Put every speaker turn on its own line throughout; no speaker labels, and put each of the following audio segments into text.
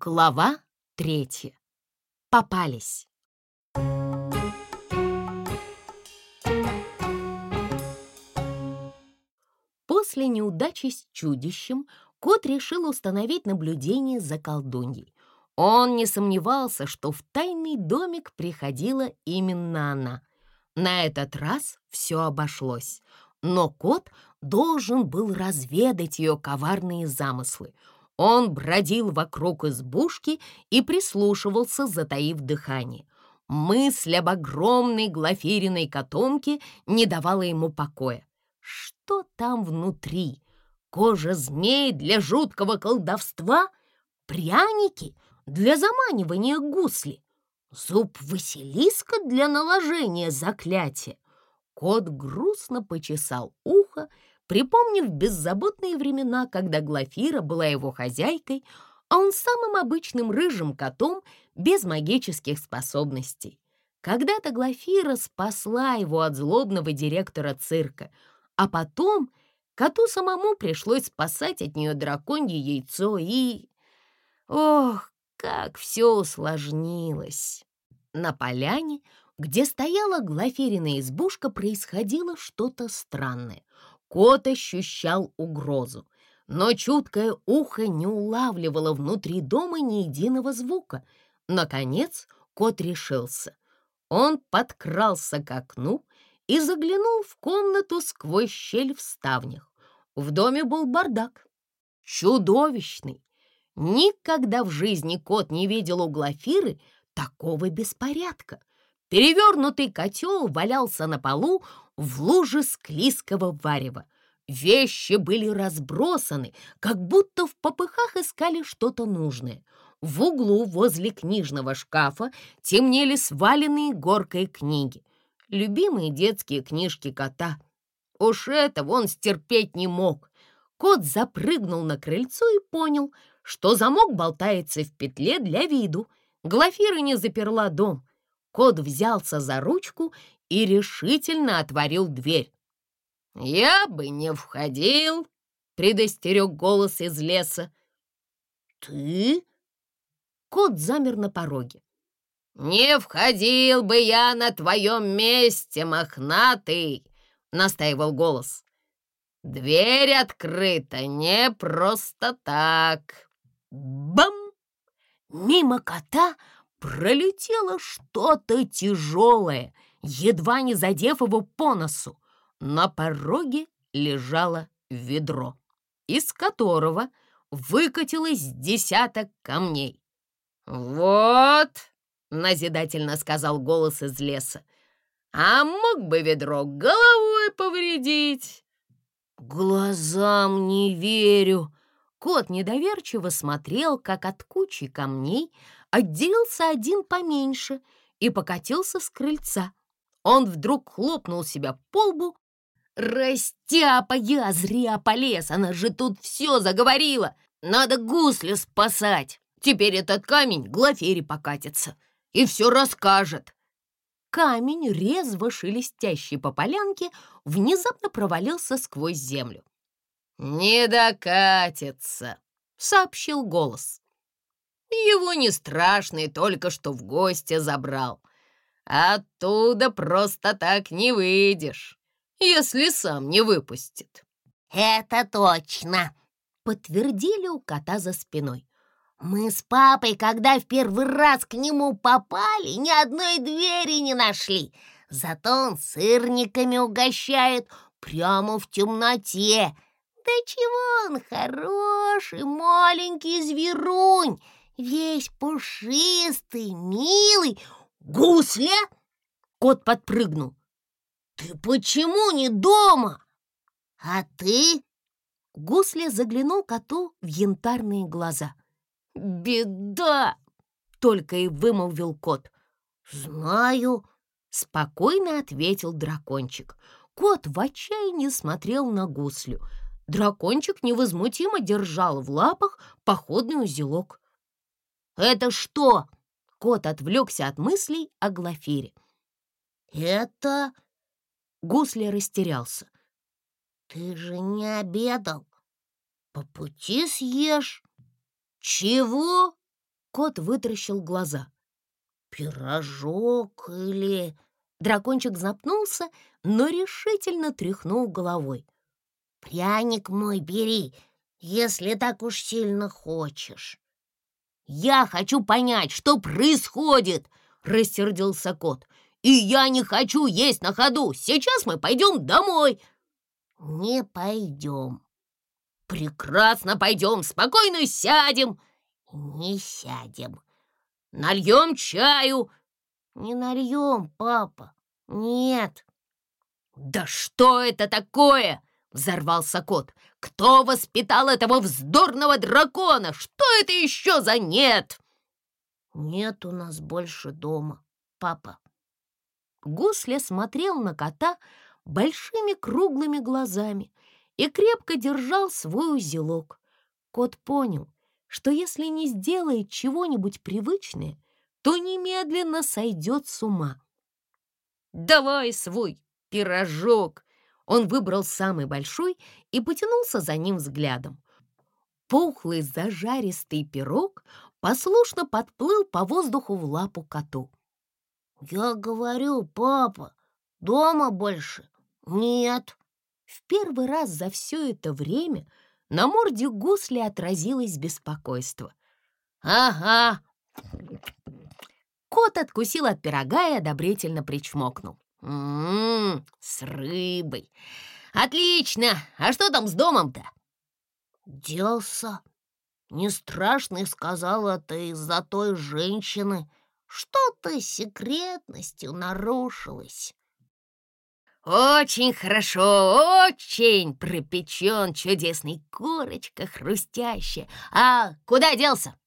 Глава третья. Попались. После неудачи с чудищем кот решил установить наблюдение за колдуньей. Он не сомневался, что в тайный домик приходила именно она. На этот раз все обошлось, но кот должен был разведать ее коварные замыслы — он бродил вокруг избушки и прислушивался, затаив дыхание. Мысль об огромной глафириной котомке не давала ему покоя. Что там внутри? Кожа змей для жуткого колдовства? Пряники для заманивания гусли? Зуб Василиска для наложения заклятия? Кот грустно почесал ухо припомнив беззаботные времена, когда Глафира была его хозяйкой, а он самым обычным рыжим котом без магических способностей. Когда-то Глафира спасла его от злобного директора цирка, а потом коту самому пришлось спасать от нее драконье яйцо и... Ох, как все усложнилось! На поляне, где стояла Глафирина избушка, происходило что-то странное. Кот ощущал угрозу, но чуткое ухо не улавливало внутри дома ни единого звука. Наконец кот решился. Он подкрался к окну и заглянул в комнату сквозь щель в ставнях. В доме был бардак. Чудовищный. Никогда в жизни кот не видел у Глафиры такого беспорядка. Перевернутый котел валялся на полу, в луже склизкого варева. Вещи были разбросаны, как будто в попыхах искали что-то нужное. В углу возле книжного шкафа темнели сваленные горкой книги. Любимые детские книжки кота. Уж этого он стерпеть не мог. Кот запрыгнул на крыльцо и понял, что замок болтается в петле для виду. Глафира не заперла дом. Кот взялся за ручку и решительно отворил дверь. «Я бы не входил», — предостерег голос из леса. «Ты?» Кот замер на пороге. «Не входил бы я на твоем месте, мохнатый!» — настаивал голос. «Дверь открыта не просто так!» Бам! Мимо кота пролетело что-то тяжелое — едва не задев его по носу. На пороге лежало ведро, из которого выкатилось десяток камней. «Вот!» — назидательно сказал голос из леса. «А мог бы ведро головой повредить?» «Глазам не верю!» Кот недоверчиво смотрел, как от кучи камней отделился один поменьше и покатился с крыльца. Он вдруг хлопнул себя по лбу. «Растяпа я зря полез, она же тут все заговорила! Надо гусли спасать! Теперь этот камень Глафере покатится и все расскажет!» Камень, резво шелестящий по полянке, внезапно провалился сквозь землю. «Не докатится!» — сообщил голос. «Его не страшный, только что в гости забрал. Оттуда просто так не выйдешь, если сам не выпустит».
«Это точно!» — подтвердили у кота за спиной. «Мы с папой, когда в первый раз к нему попали, ни одной двери не нашли. Зато он сырниками угощает прямо в темноте. Да чего он хороший, маленький зверунь, весь пушистый, милый, «Гусля?» Кот подпрыгнул. «Ты почему не дома?» «А ты?» Гусля заглянул коту в янтарные глаза. «Беда!» — только и вымолвил кот. «Знаю», — спокойно ответил дракончик. Кот в отчаянии смотрел на гуслю. Дракончик невозмутимо держал в лапах походный узелок. «Это что?» Кот отвлекся от мыслей о Глафире. «Это...» Гусли растерялся. «Ты же не обедал. По пути съешь». «Чего?»
Кот вытаращил глаза.
«Пирожок или...»
Дракончик запнулся, но решительно тряхнул головой.
«Пряник мой бери, если так уж сильно хочешь».
«Я хочу понять, что происходит!» — рассердился кот. «И я не хочу есть на ходу! Сейчас мы пойдем домой!»
«Не пойдем!»
«Прекрасно пойдем! Спокойно сядем!»
«Не сядем!»
«Нальем чаю!»
«Не нальем, папа! Нет!»
«Да что это такое?» — взорвался кот. «Кто воспитал этого вздорного дракона? Что это еще за нет?»
«Нет у нас больше дома, папа».
Гусля смотрел на кота большими круглыми глазами и крепко держал свой узелок. Кот понял, что если не сделает чего-нибудь привычное, то немедленно сойдет с ума. «Давай свой пирожок!» Он выбрал самый большой и потянулся за ним взглядом. Пухлый зажаристый пирог послушно подплыл по воздуху в лапу коту.
«Я говорю, папа, дома больше нет».
В первый раз за все это время на морде гусли отразилось беспокойство. «Ага!» Кот откусил от пирога и одобрительно причмокнул. «Ммм, с рыбой! Отлично! А что там с домом-то?»
«Делся. Не страшный, сказала ты, из-за той женщины. Что-то секретностью нарушилось».
«Очень хорошо, очень пропечен чудесный корочка хрустящая. А куда делся?»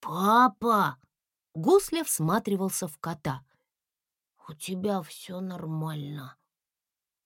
«Папа!»
Гусля всматривался в кота.
«У тебя все нормально».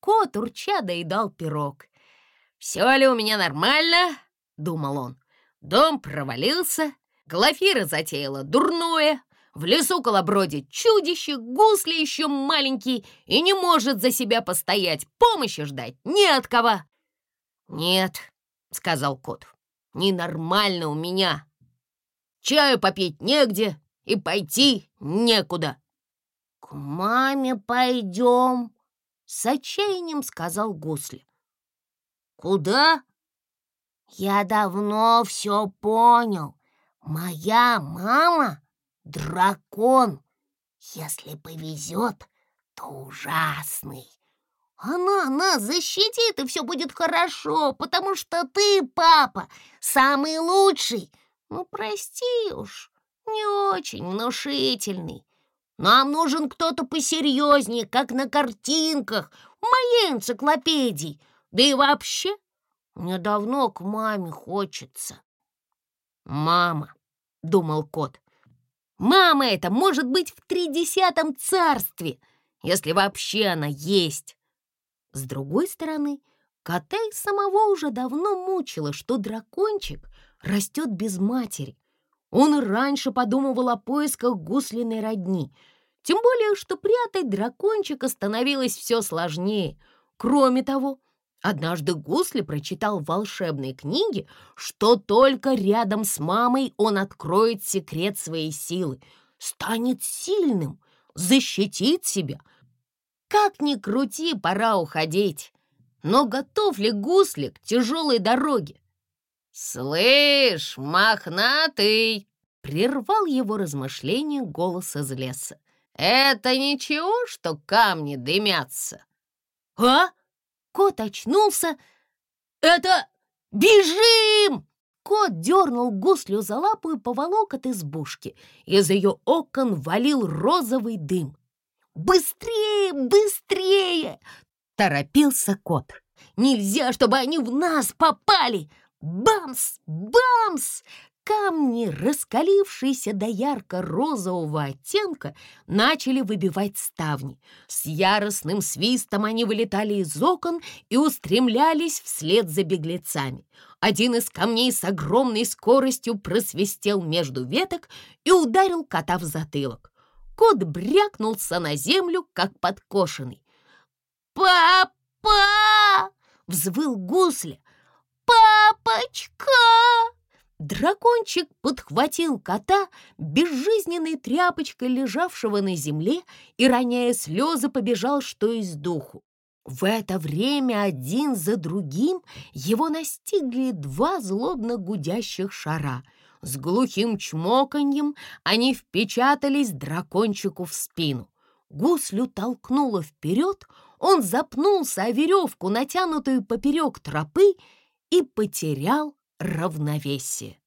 Кот урча доедал пирог. «Все ли у меня нормально?» — думал он. Дом провалился, Глафира затеяла дурное, в лесу колобродит чудище, гусли еще маленький и не может за себя постоять, помощи ждать не от кого. «Нет», — сказал кот, — «ненормально у меня. Чаю попить негде и пойти некуда».
«К маме пойдем», — с отчаянием сказал гусли.
«Куда?»
«Я давно все понял. Моя мама дракон. Если повезет, то ужасный. Она нас защитит, и все будет хорошо, потому что ты, папа, самый лучший. Ну, прости уж, не очень внушительный. Нам нужен кто-то посерьезнее, как на картинках, в моей энциклопедии. Да и вообще, мне давно к маме хочется.
«Мама», — думал кот, Мама это может быть в тридесятом царстве, если вообще она есть. С другой стороны, кота и самого уже давно мучило, что дракончик растет без матери. Он раньше подумывал о поисках гуслиной родни, тем более, что прятать дракончика становилось все сложнее. Кроме того, Однажды Гусли прочитал в волшебной книге, что только рядом с мамой он откроет секрет своей силы, станет сильным, защитит себя. Как ни крути, пора уходить. Но готов ли Гусли к тяжелой дороге? «Слышь, мохнатый!» — прервал его размышления голос из леса. «Это ничего, что камни дымятся?» «А?» Кот очнулся. «Это... Бежим!» Кот дернул гуслю за лапу и поволок от избушки. Из ее окон валил розовый дым. «Быстрее! Быстрее!» — торопился кот. «Нельзя, чтобы они в нас попали! Бамс! Бамс!» Камни, раскалившиеся до ярко-розового оттенка, начали выбивать ставни. С яростным свистом они вылетали из окон и устремлялись вслед за беглецами. Один из камней с огромной скоростью просвистел между веток и ударил кота в затылок. Кот брякнулся на землю, как подкошенный. «Папа!» — взвыл гусля. «Папочка!» Дракончик подхватил кота, безжизненной тряпочкой лежавшего на земле, и, роняя слезы, побежал, что из духу. В это время один за другим его настигли два злобно гудящих шара. С глухим чмоканьем они впечатались дракончику в спину. Гуслю толкнуло вперед, он запнулся о веревку, натянутую поперек тропы, и потерял равновесие.